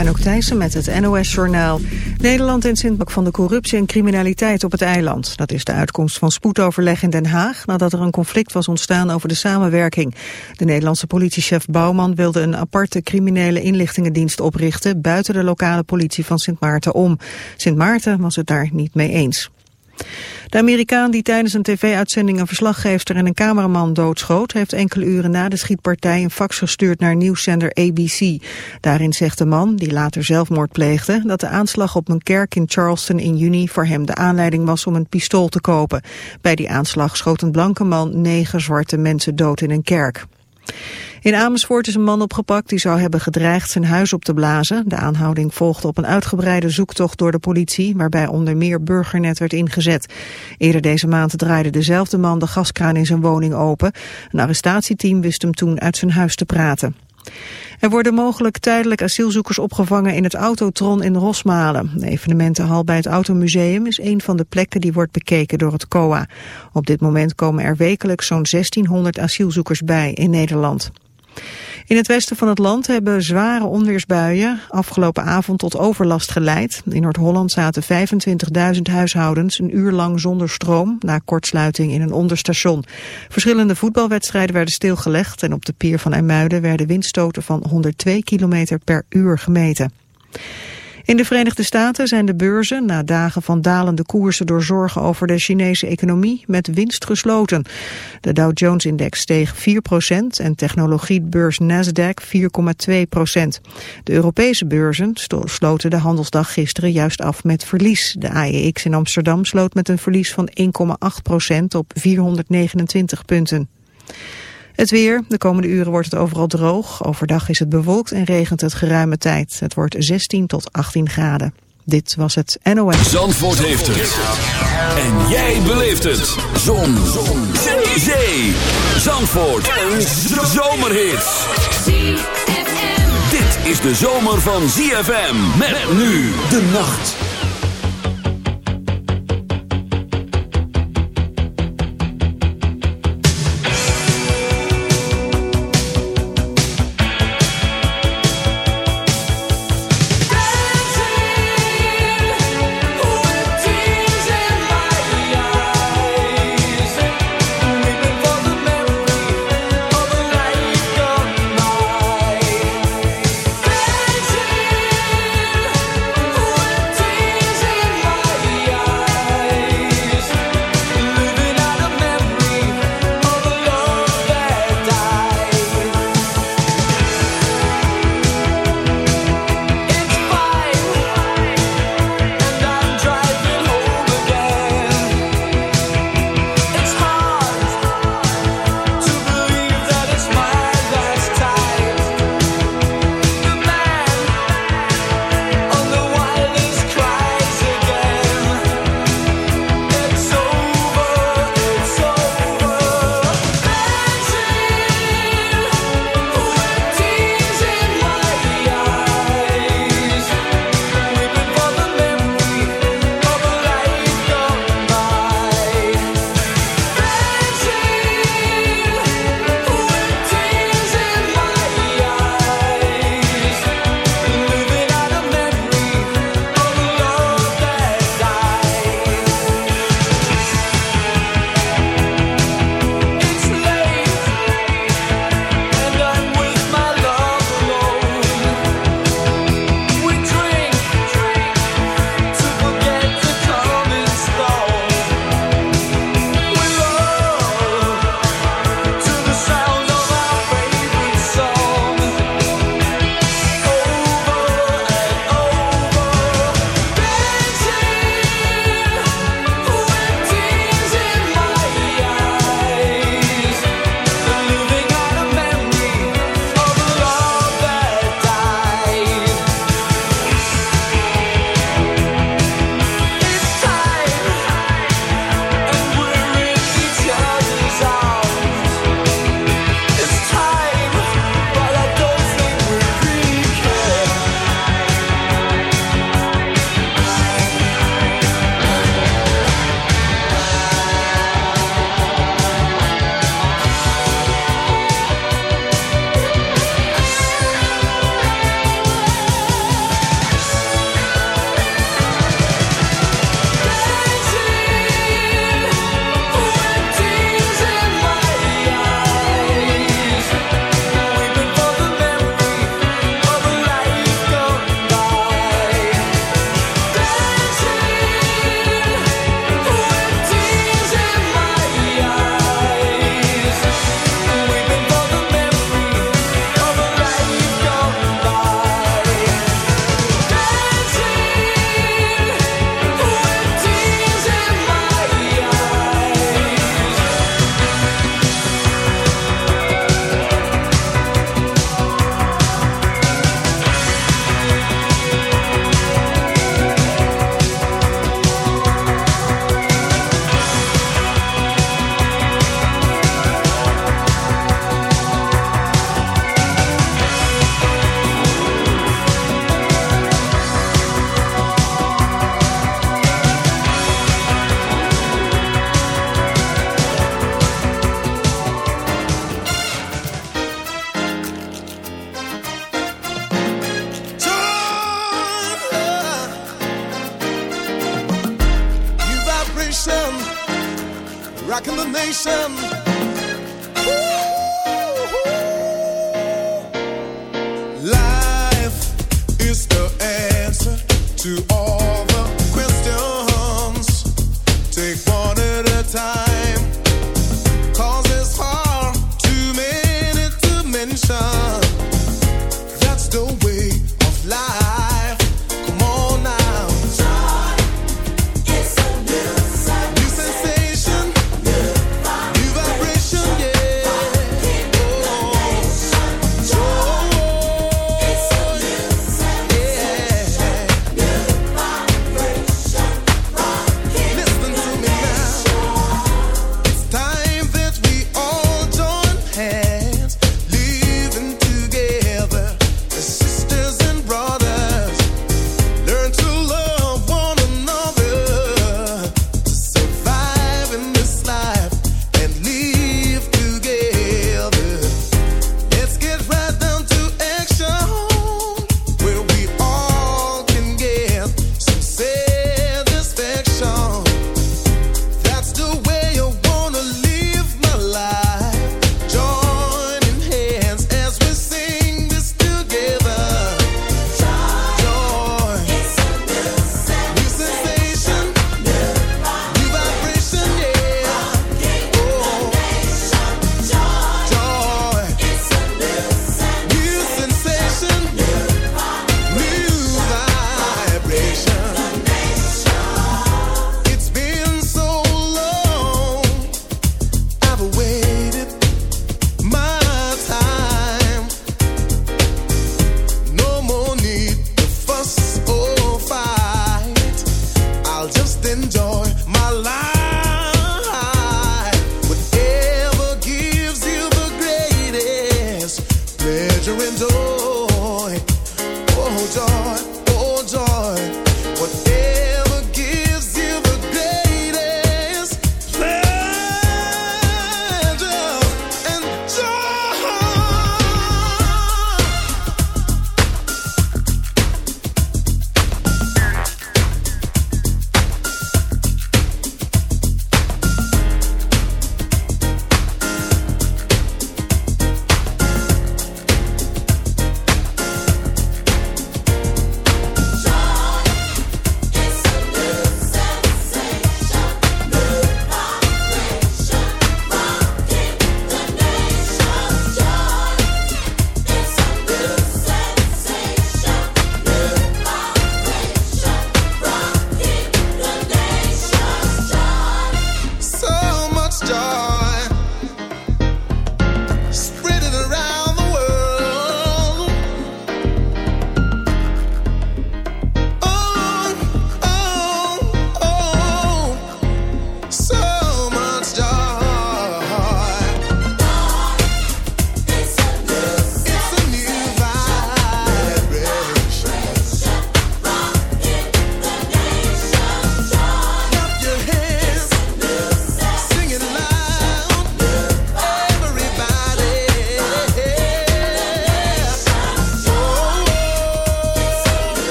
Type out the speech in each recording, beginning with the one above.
Anouk Thijssen met het NOS-journaal. Nederland en Sint van de corruptie en criminaliteit op het eiland. Dat is de uitkomst van spoedoverleg in Den Haag... nadat er een conflict was ontstaan over de samenwerking. De Nederlandse politiechef Bouwman wilde een aparte criminele inlichtingendienst oprichten... buiten de lokale politie van Sint Maarten om. Sint Maarten was het daar niet mee eens. De Amerikaan die tijdens een tv-uitzending een verslaggeefster en een cameraman doodschoot, heeft enkele uren na de schietpartij een fax gestuurd naar nieuwszender ABC. Daarin zegt de man, die later zelfmoord pleegde, dat de aanslag op een kerk in Charleston in juni voor hem de aanleiding was om een pistool te kopen. Bij die aanslag schoot een blanke man negen zwarte mensen dood in een kerk. In Amersfoort is een man opgepakt die zou hebben gedreigd zijn huis op te blazen. De aanhouding volgde op een uitgebreide zoektocht door de politie, waarbij onder meer burgernet werd ingezet. Eerder deze maand draaide dezelfde man de gaskraan in zijn woning open. Een arrestatieteam wist hem toen uit zijn huis te praten. Er worden mogelijk tijdelijk asielzoekers opgevangen in het Autotron in Rosmalen. De evenementenhal bij het Automuseum is een van de plekken die wordt bekeken door het COA. Op dit moment komen er wekelijks zo'n 1600 asielzoekers bij in Nederland. In het westen van het land hebben zware onweersbuien afgelopen avond tot overlast geleid. In Noord-Holland zaten 25.000 huishoudens een uur lang zonder stroom na kortsluiting in een onderstation. Verschillende voetbalwedstrijden werden stilgelegd en op de pier van IJmuiden werden windstoten van 102 km per uur gemeten. In de Verenigde Staten zijn de beurzen na dagen van dalende koersen door zorgen over de Chinese economie met winst gesloten. De Dow Jones-index steeg 4% en technologiebeurs Nasdaq 4,2% De Europese beurzen sloten de handelsdag gisteren juist af met verlies. De AEX in Amsterdam sloot met een verlies van 1,8% op 429 punten. Het weer. De komende uren wordt het overal droog. Overdag is het bewolkt en regent het geruime tijd. Het wordt 16 tot 18 graden. Dit was het NOS. Zandvoort heeft het. En jij beleeft het. Zon. Zon. Zee. Zandvoort. Een zomerhit. Dit is de zomer van ZFM. Met nu de nacht.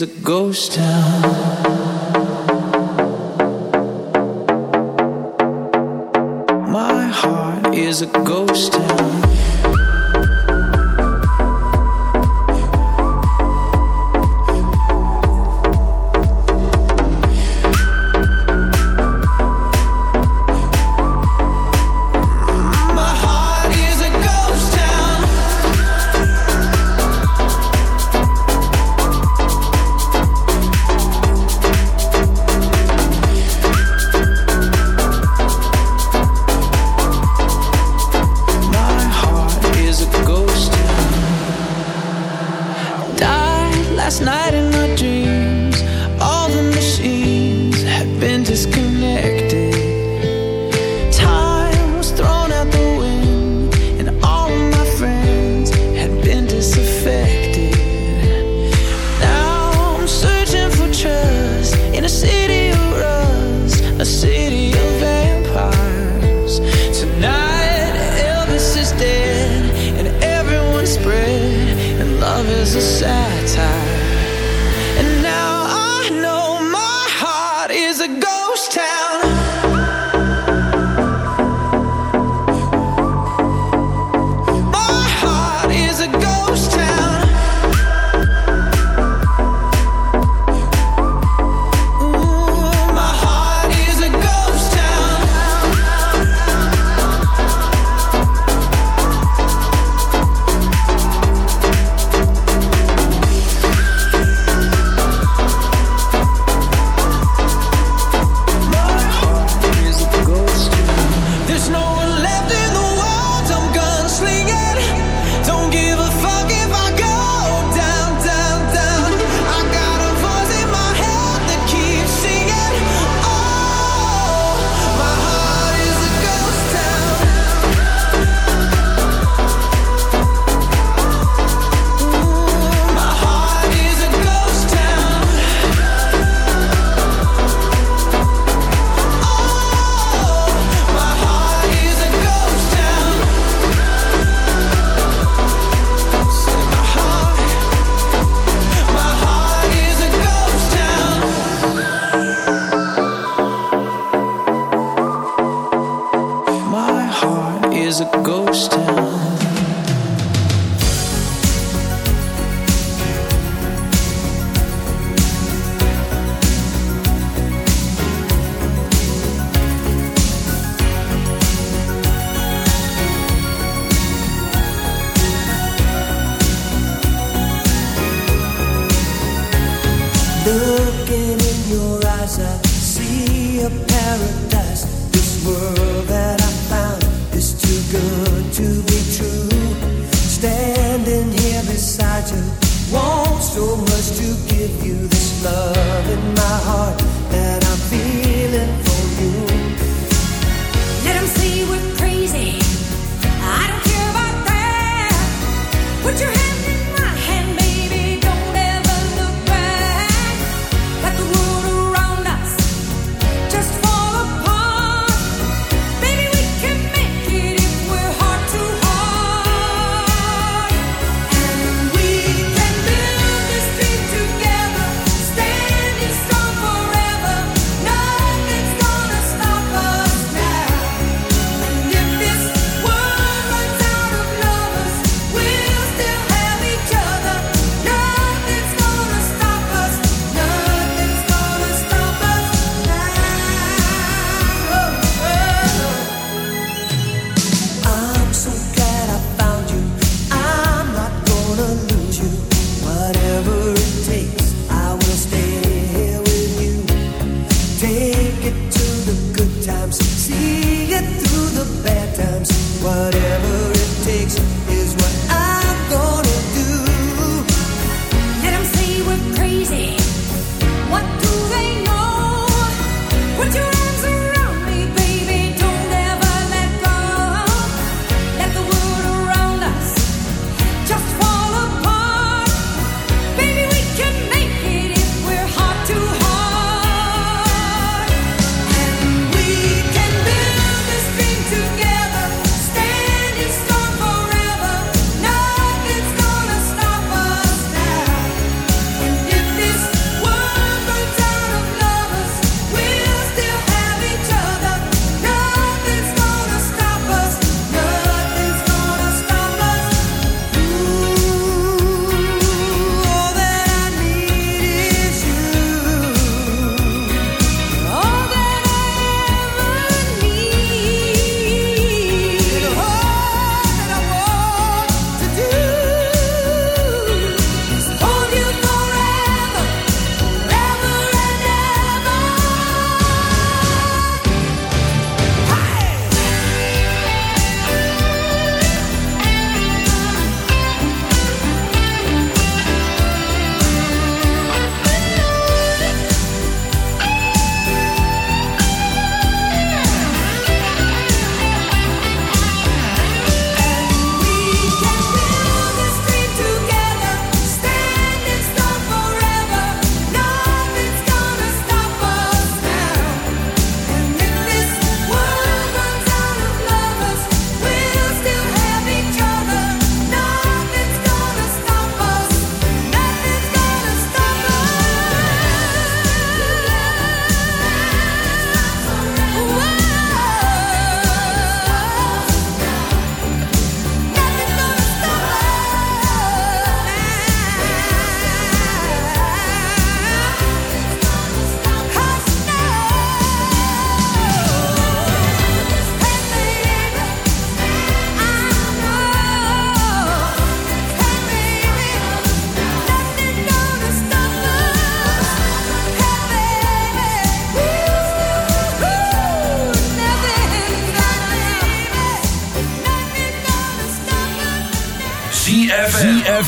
Heart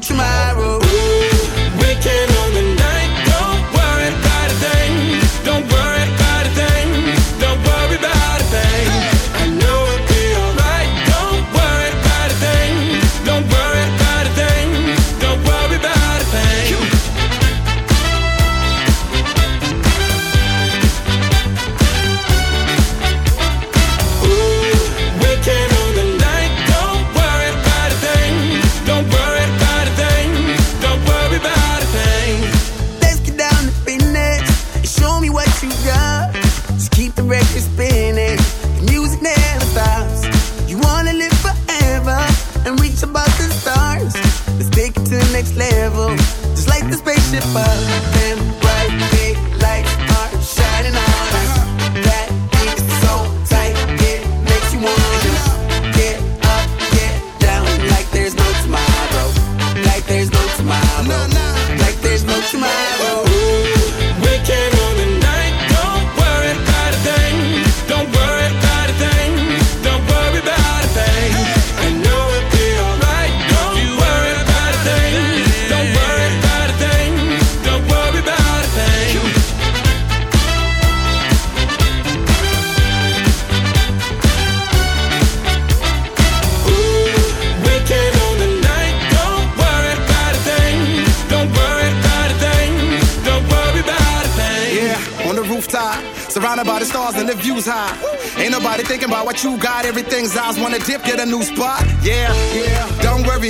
última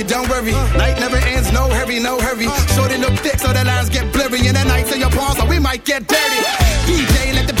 don't worry. Night never ends, no hurry, no hurry. Short and look thick so the lines get blurry. And the nights in your palms, so we might get dirty. DJ, let the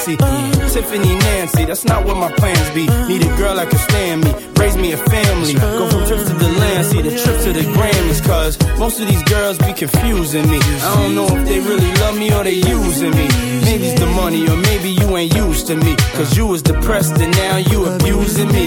fancy. Tiffany Nancy, that's not what my plans be. Need a girl that can stand me, raise me a family. Go from trips to the land, see the trip to the Grammys. Cause most of these girls be confusing me. I don't know if they really love me or they using me. Maybe it's the money or maybe you ain't used to me. Cause you was depressed and now you abusing me.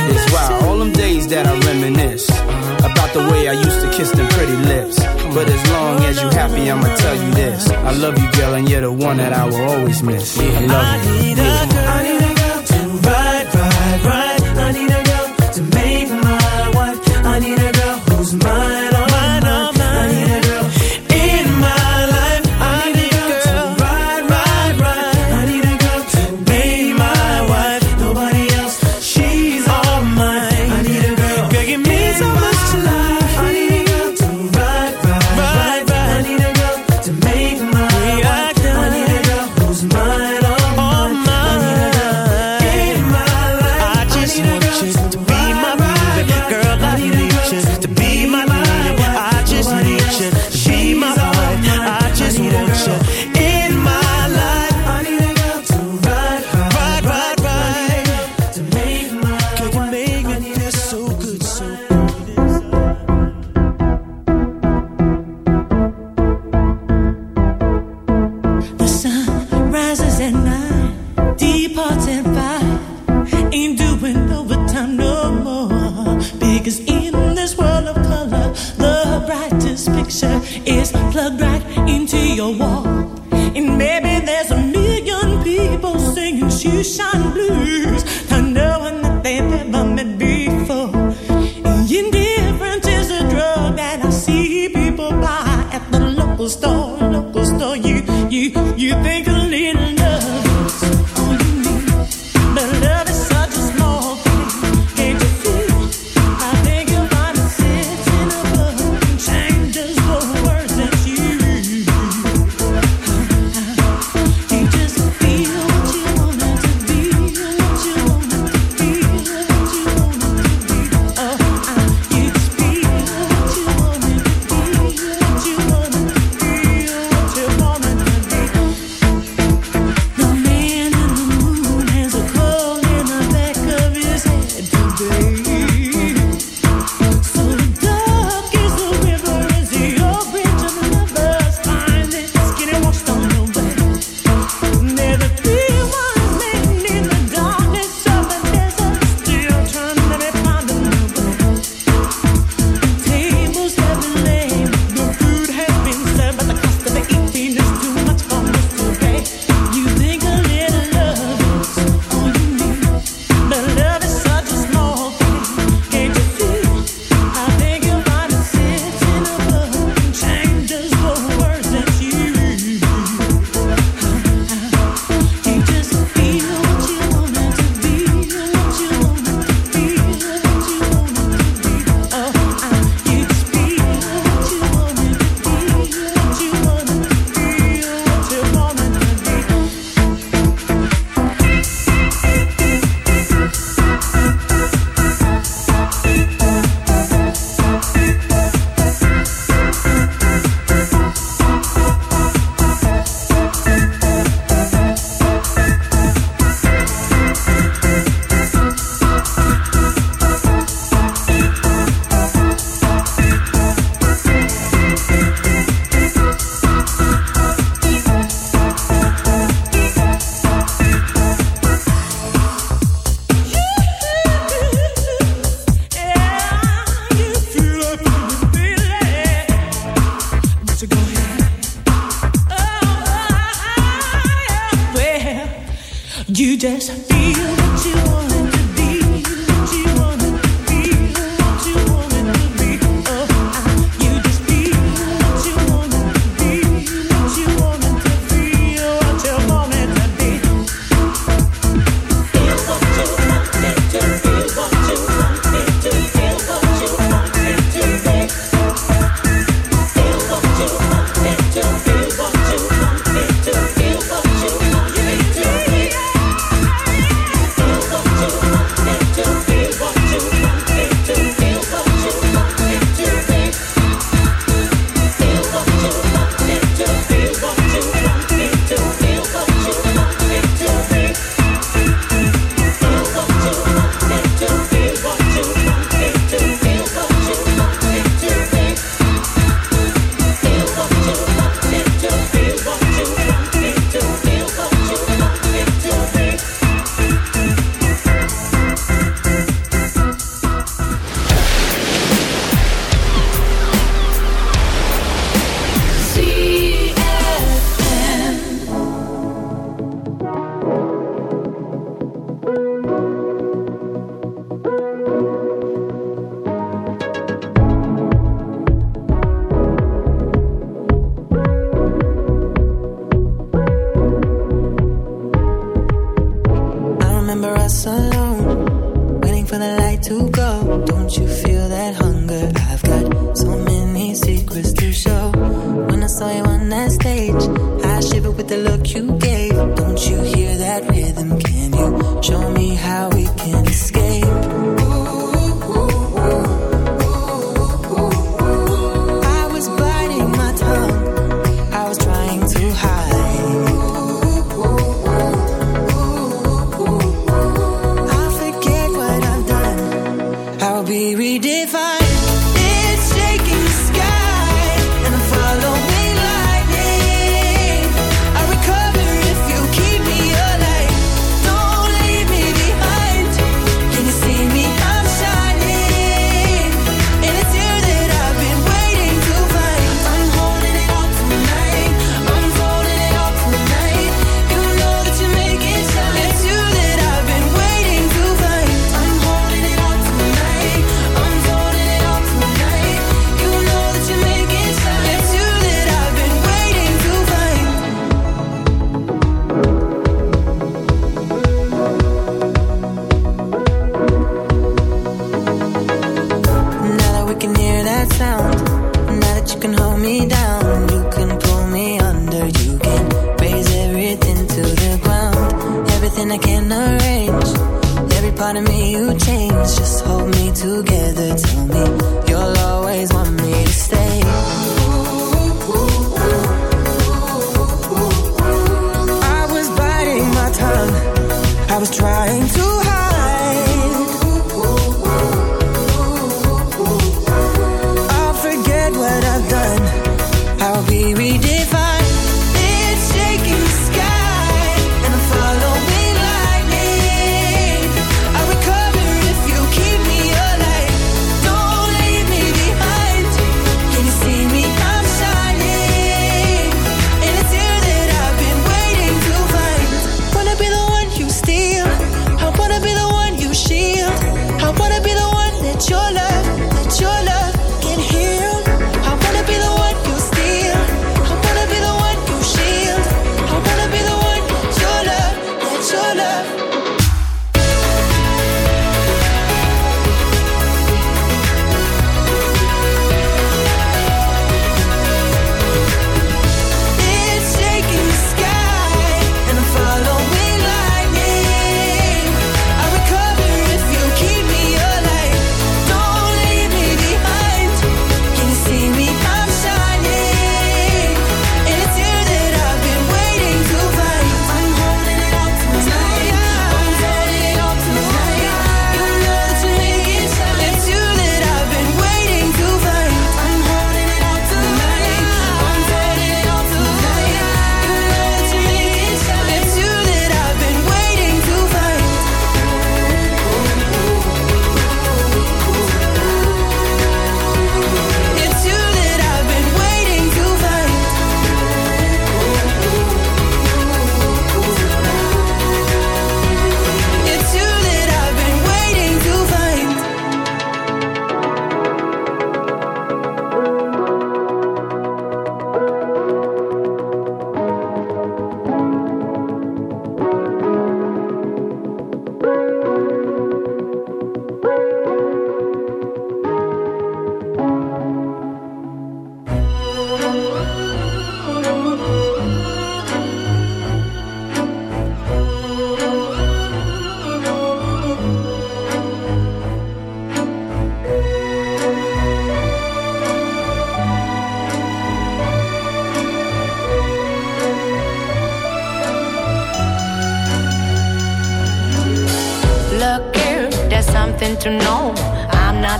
All them days that I reminisce about the way I used to kiss them pretty lips. But as long as you happy, I'ma tell you this: I love you, girl, and you're the one that I will always miss. I love you. I You think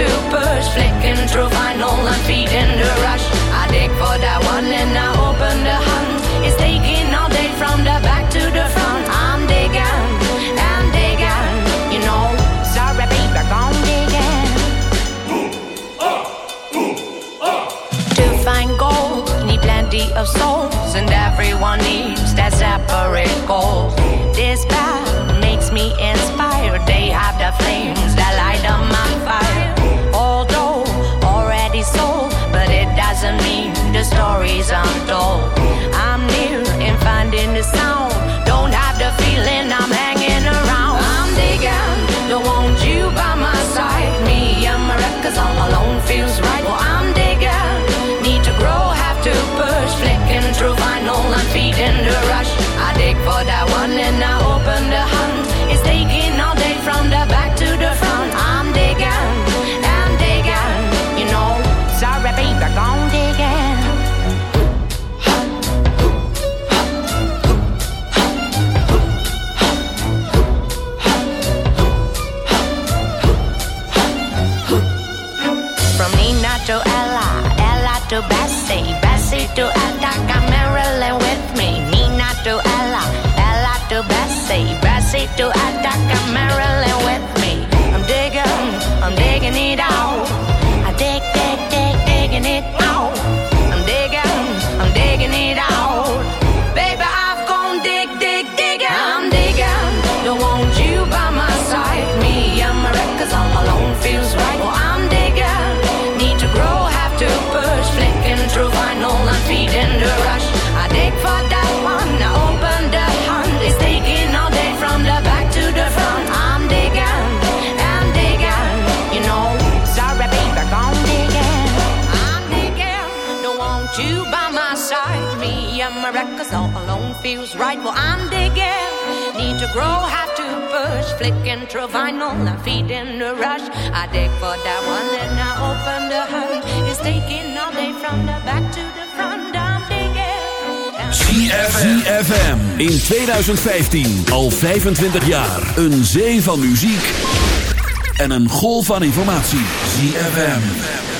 tubers flicking through vinyl and feeding the rush. I dig for that one and I open the hunt. It's taking all day from the back to the front. I'm digging, I'm digging, you know. Sorry, baby, I'm digging. Boom, up, boom, up. To find gold, need plenty of souls, and everyone needs that separate gold. This path makes me inspired. They have the flames that light up my fire. doesn't mean the stories untold. I'm new in finding the sound. Don't have the feeling I'm feels right. Well, I'm digging. Need to grow, have to push. Flicking through vinyl, I'm feeding the rush. I dig for that one, and I open the hood. It's taking all day from the back to the front. I'm digging. ZFM in 2015, al 25 jaar. Een zee van muziek en een golf van informatie. ZFM.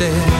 instead